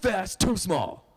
fast, too small.